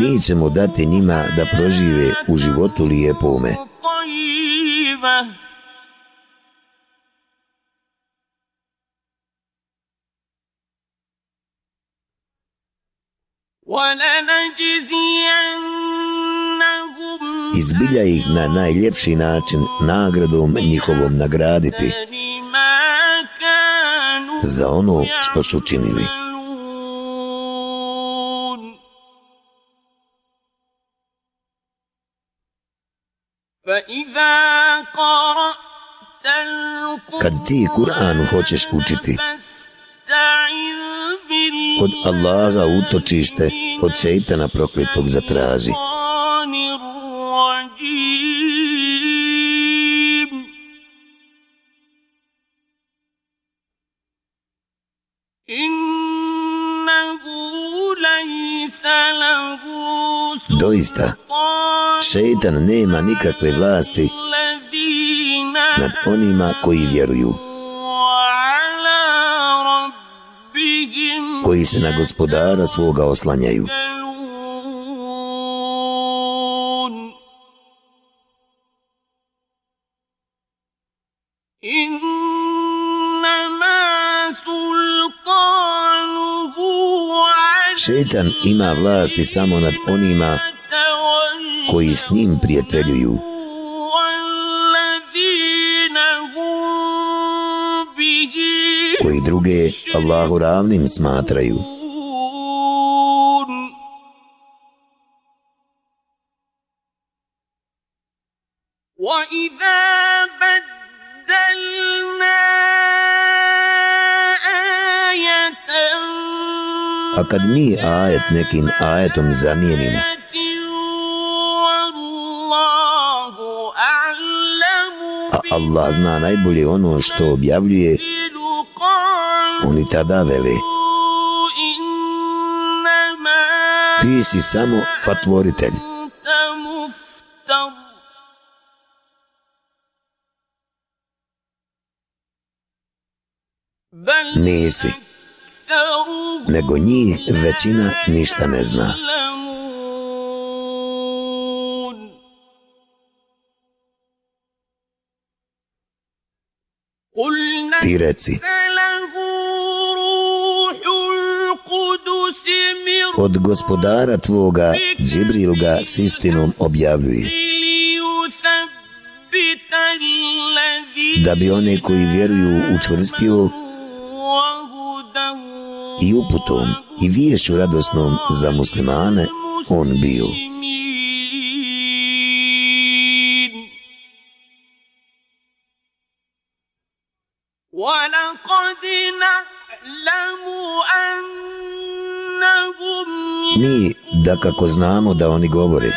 mi ćemo dati njima da prožive u životu lijepome. Izbilja ih na najljepši način nagradom njihovom nagraditi za ono što su činili. Kad ti Kur'an hoćeš učiti, kod Allaha utočište od šeitana prokletog zatraži. Doista, šeitan nema nikakve vlasti nad onima koji vjeruju koji se na gospodara svoga oslanjaju. Šetan ima vlasti samo nad onima koji s njim prijateljuju. Koji druge Allahu ravnim smatraju. Kad mi ajet nekim ajetom zamijenimo, Allah zna najbolje ono što objavljuje, oni tada vele. Ti si samo patvoritelj. Nisi, nego njih većina ništa ne zna. Ti reci, od gospodara tvoga, Džibril ga s istinom objavljuje. Da bi one koji vjeruju učvrstio i uputom i viješću radosnom za muslimane on bio. Mi, da kako znamo da oni govore,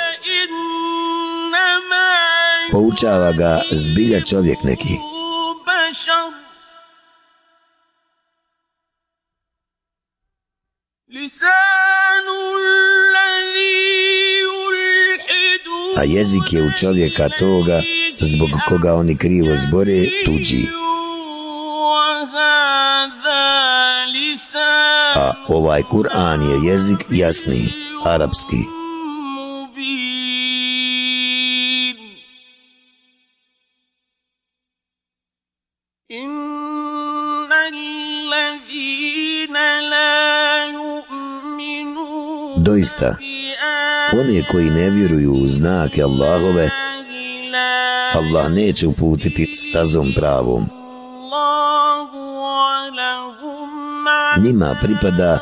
poučava ga zbilja čovjek neki. A jezik je u čovjeka toga zbog koga oni krivo zbore tuđi. A ovaj Kur'an je jezik jasni, arapski. Doista, one koji ne vjeruju u znake Allahove, Allah neće uputiti stazom pravom. Njima pripada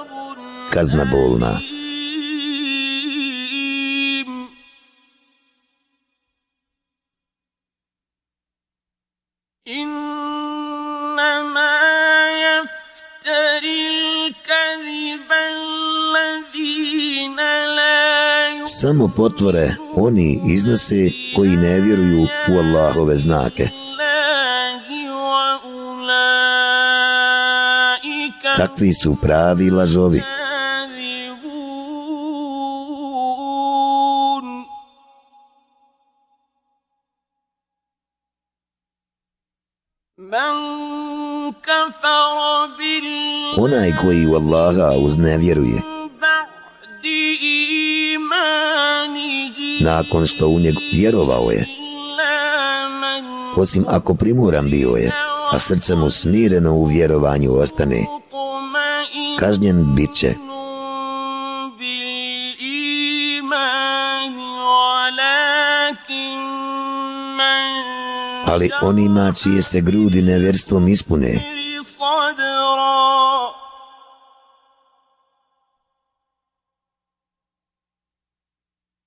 kazna bolna. Samo potvore oni iznose koji ne vjeruju u Allahove znake. Takvi su pravi lažovi. Onaj koji u Allaha uznevjeruje, nakon što u njeg vjerovao je, osim ako primuran bio je, a srce mu smireno u vjerovanju ostane, kažnjen bit će. Ali onima čije se grudi neverstvom ispune,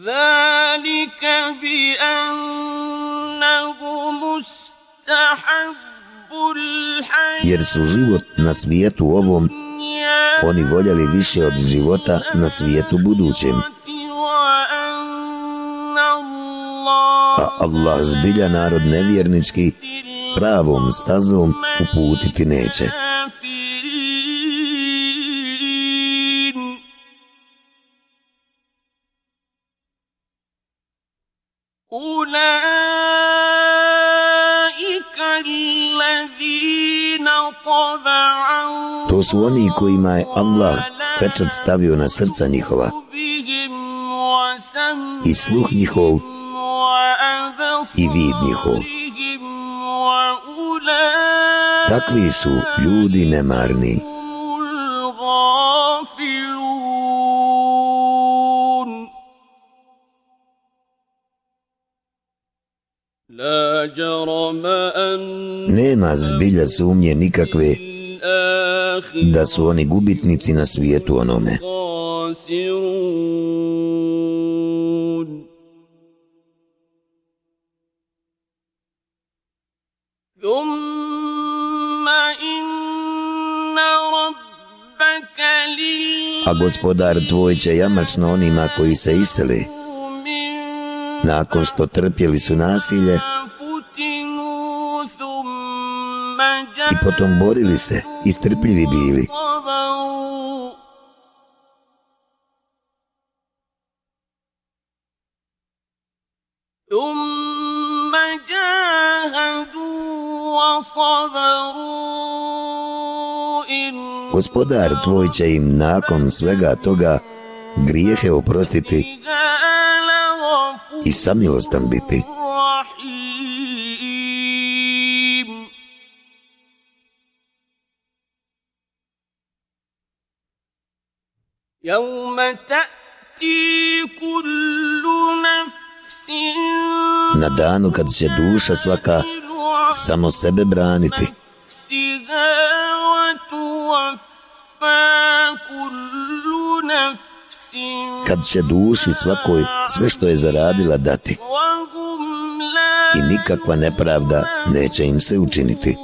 ذلك بأنه مستحب Jer su život na svijetu ovom oni voljeli više od života na svijetu budućem. A Allah zbilja narod nevjernički pravom stazom uputiti neće. To su oni kojima je Allah pečat stavio na srca njihova i sluh njihov i vid njihov. Takvi su ljudi nemarni. Nema zbilja sumnje nikakve da su oni gubitnici na svijetu onome. A gospodar tvoj će jamačno onima koji se iseli, nakon što trpjeli su nasilje, i potom borili se i strpljivi bili. Gospodar tvoj će im nakon svega toga grijehe oprostiti i samilostan biti. Na danu kad će duša svaka samo sebe braniti Kad će duši svakoj sve što je zaradila dati. I nikakva nepravda neće im se učiniti.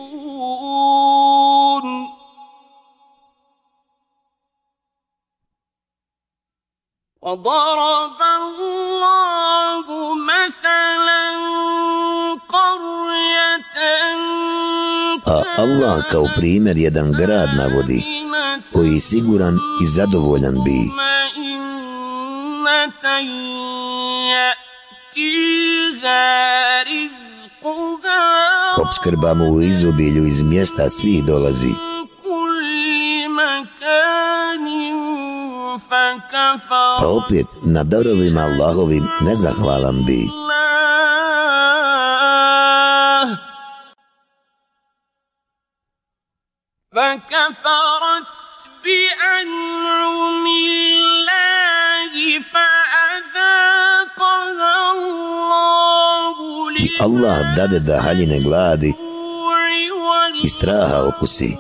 وضرب الله مثلا قرية A Allah kao primjer jedan grad navodi koji siguran i zadovoljan bi Obskrba mu u izobilju iz mjesta svih dolazi Pa opet na darovima Allahovim nezahvalan bi. I Allah dade da haljine gladi i straha okusi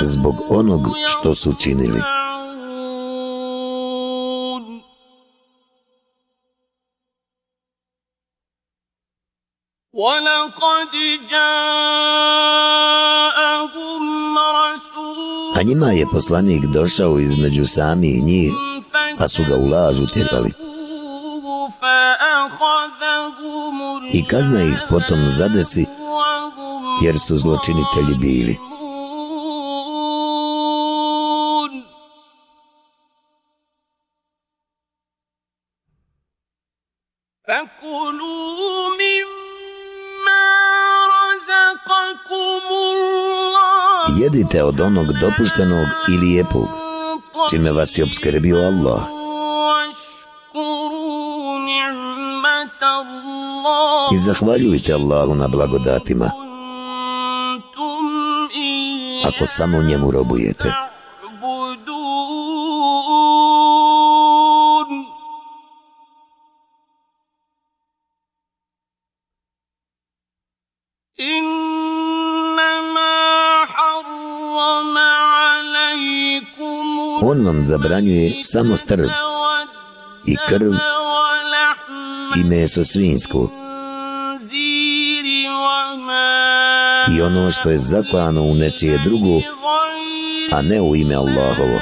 zbog onog što su činili. A njima je poslanik došao između samih njih, pa su ga u lažu tjerali. I kazna ih potom zadesi, jer su zločinitelji bili. jedite od onog dopuštenog ili lijepog, čime vas je obskrbio Allah. I zahvaljujte Allahu na blagodatima, ako samo njemu robujete. On vam zabranjuje samo strv i krv i meso svinsko i ono što je zaklano u nečije drugo, a ne u ime Allahovo.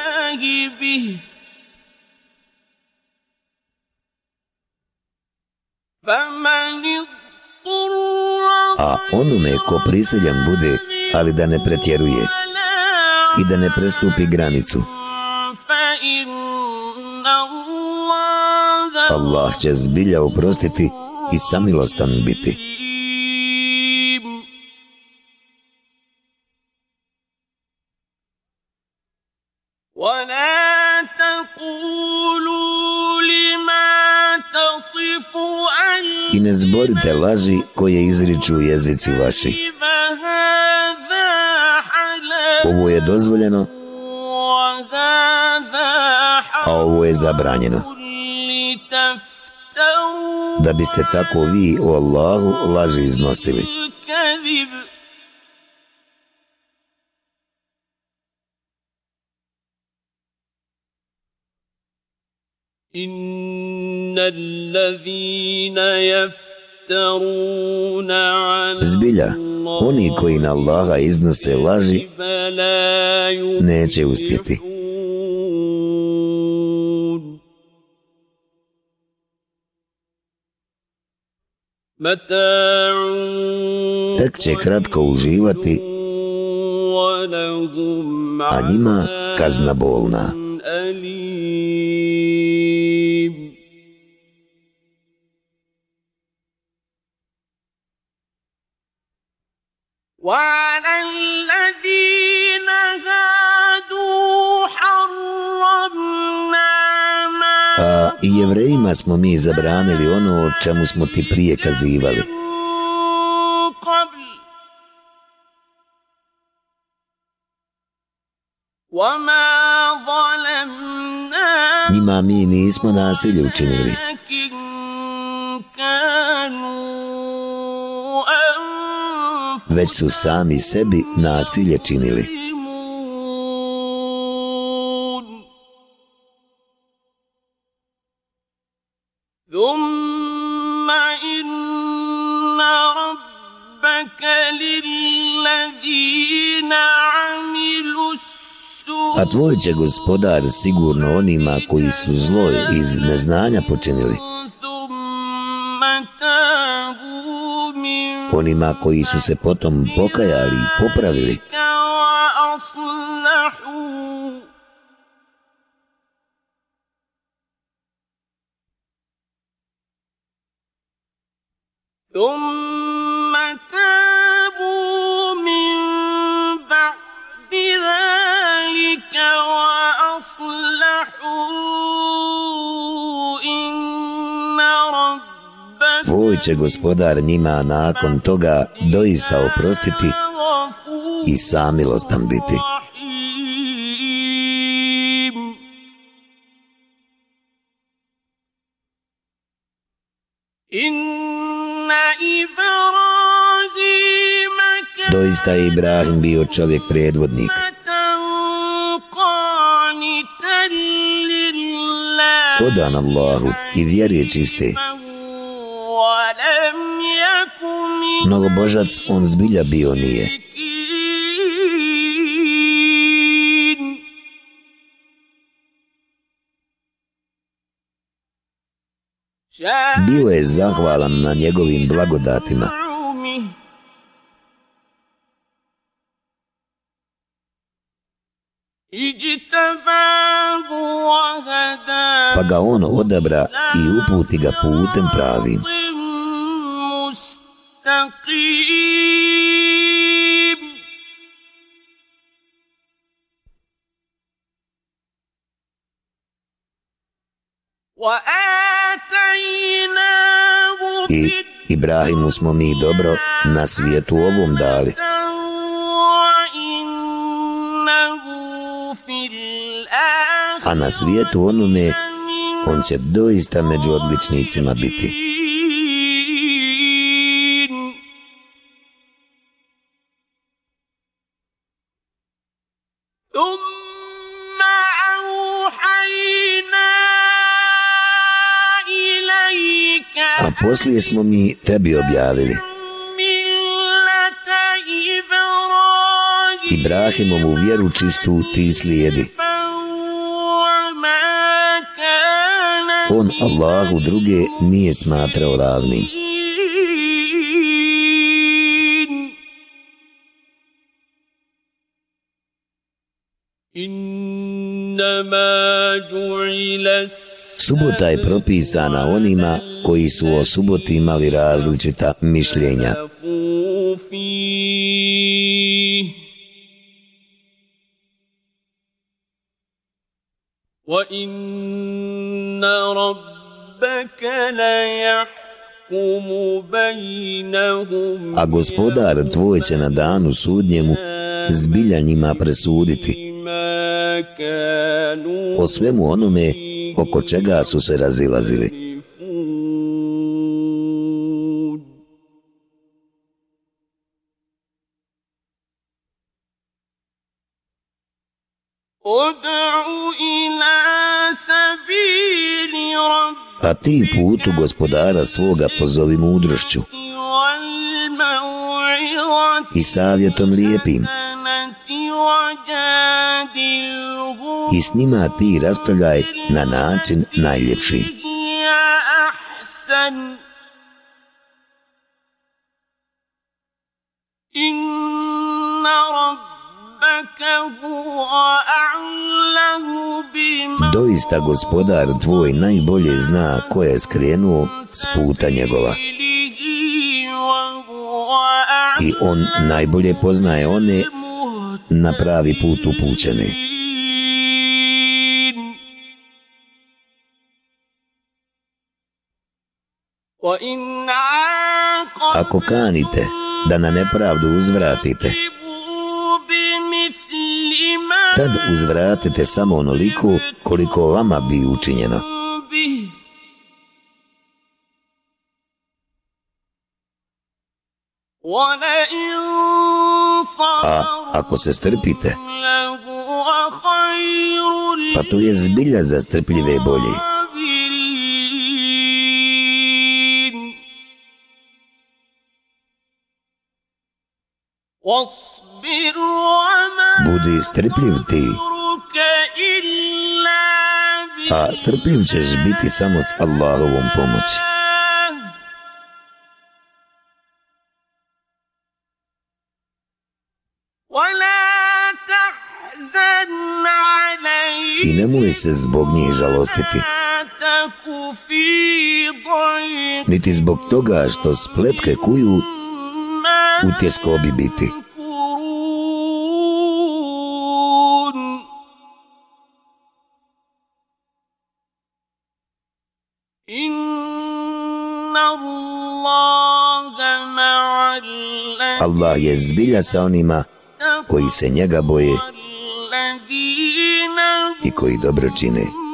A onome ko priseljan bude, ali da ne pretjeruje i da ne prestupi granicu, Allah će zbilja oprostiti i samilostan biti. Govorite laži koje izriču jezici vaši. Ovo je dozvoljeno, a ovo je zabranjeno da biste tako vi o Allahu laži iznosili. Zbilja, oni koji na Allaha iznose laži, neće uspjeti. Tek će kratko uživati, a njima kazna bolna. وعلى الذين هادوا حرمنا A i jevrejima smo mi zabranili ono o čemu smo ti prije kazivali. Njima mi nismo nasilje učinili. Već su sami sebi nasilje činili. A tvoj će gospodar sigurno onima koji su zlo iz neznanja počinili onima koji su se potom pokajali i popravili. Tvoj će gospodar njima nakon toga doista oprostiti i samilostan biti. Doista je Ibrahim bio čovjek predvodnik. Podan Allahu i vjeruje čiste. Mnogobožac on zbilja bio nije. Bio je zahvalan na njegovim blagodatima. Pa ga on odabra i uputi ga putem pravim. I Ibrahimu smo mi dobro na svijetu ovom dali. A na svijetu onome, on će doista među odličnicima biti. Poslije smo mi tebi objavili. Ibrahimovu vjeru čistu ti slijedi. On Allahu druge nije smatrao ravnim. Subota je propisana onima koji su o suboti imali različita mišljenja. A gospodar tvoj će na danu sudnjemu zbilja njima presuditi o svemu onome oko čega su se razilazili. A ti putu gospodara svoga pozovi mudrošću i savjetom lijepim i s njima ti raspravljaj na način najljepši. Doista gospodar tvoj najbolje zna ko je skrenuo s puta njegova. I on najbolje poznaje one na pravi put upućene. Ako kanite da na nepravdu uzvratite, tad uzvratite samo onoliko koliko vama bi učinjeno. A ako se strpite, pa to je zbilja za strpljive bolje. Budi strpljiv ti, a strpljiv ćeš biti samo s Allahovom pomoći. I nemoj se zbog njih žalostiti. Niti zbog toga što spletke kuju utjesko bi biti. Allah je zbilja sa onima koji se njega boje i koji dobro čine.